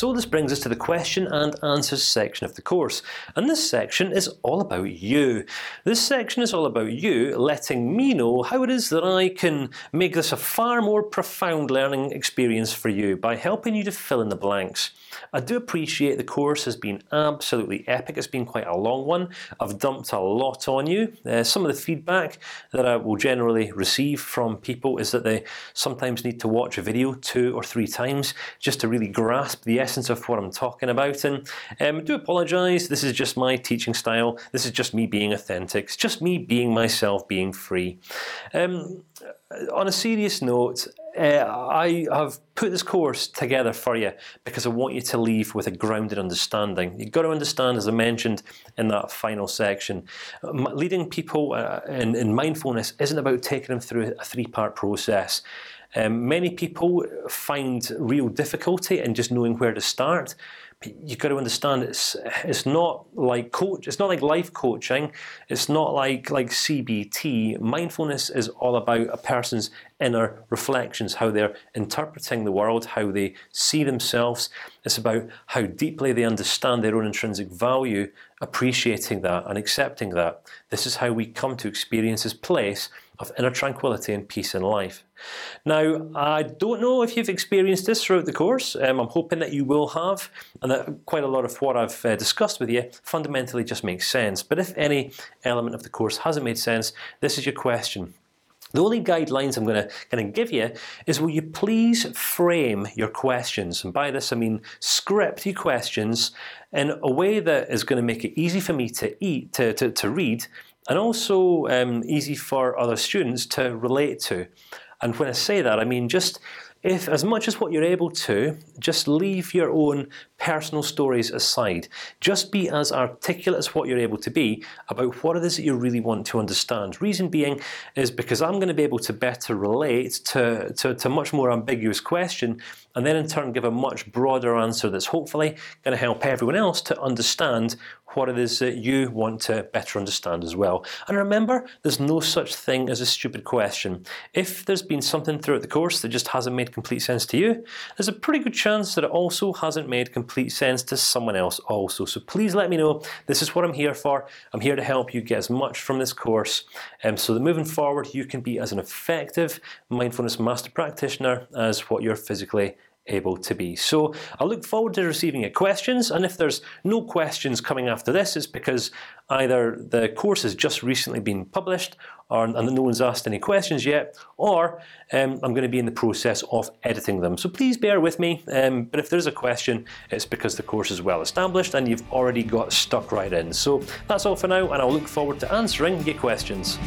So this brings us to the question and answers section of the course, and this section is all about you. This section is all about you letting me know how it is that I can make this a far more profound learning experience for you by helping you to fill in the blanks. I do appreciate the course has been absolutely epic. It's been quite a long one. I've dumped a lot on you. Uh, some of the feedback that I will generally receive from people is that they sometimes need to watch a video two or three times just to really grasp the essence of what I'm talking about. And um, do apologise. This is just my teaching style. This is just me being authentic. It's just me being myself, being free. Um, on a serious note, uh, I have put this course together for you because I want you to leave with a grounded understanding. You've got to understand, as I mentioned in that final section, leading people uh, in, in mindfulness isn't about taking them through a three-part process. Um, many people find real difficulty in just knowing where to start you've got to understand it's it's not like coach. It's not like life coaching. It's not like like CBT. Mindfulness is all about a person's inner reflections, how they're interpreting the world, how they see themselves. It's about how deeply they understand their own intrinsic value, appreciating that and accepting that. This is how we come to experience this place of inner tranquility and peace in life. Now, I don't know if you've experienced this throughout the course. Um, I'm hoping that you will have, and that quite a lot of what I've uh, discussed with you fundamentally just makes sense. But if any element of the course hasn't made sense, this is your question. The only guidelines I'm going to kind of give you is: Will you please frame your questions? And by this I mean script your questions in a way that is going to make it easy for me to eat, to to, to read, and also um, easy for other students to relate to. And when I say that, I mean just if, as much as what you're able to, just leave your own personal stories aside. Just be as articulate as what you're able to be about what it is that you really want to understand. Reason being is because I'm going to be able to better relate to to, to a much more ambiguous question, and then in turn give a much broader answer that's hopefully going to help everyone else to understand what it is that you want to better understand as well. And remember, there's no such thing as a stupid question. If there's been something throughout the course that just hasn't made complete sense to you, there's a pretty good chance that it also hasn't made complete sense to someone else also. So please let me know. This is what I'm here for. I'm here to help you get as much from this course, um, so that moving forward you can be as an effective mindfulness master practitioner as what you're physically able to be. So I look forward to receiving your questions, and if there's no questions coming after this, it's because either the course has just recently been published, or and no one's asked any questions yet, or um, I'm going to be in the process of editing them. So please bear with me. Um, but if there's a question, it's because the course is well established and you've already got stuck right in. So that's all for now, and I'll look forward to answering your questions.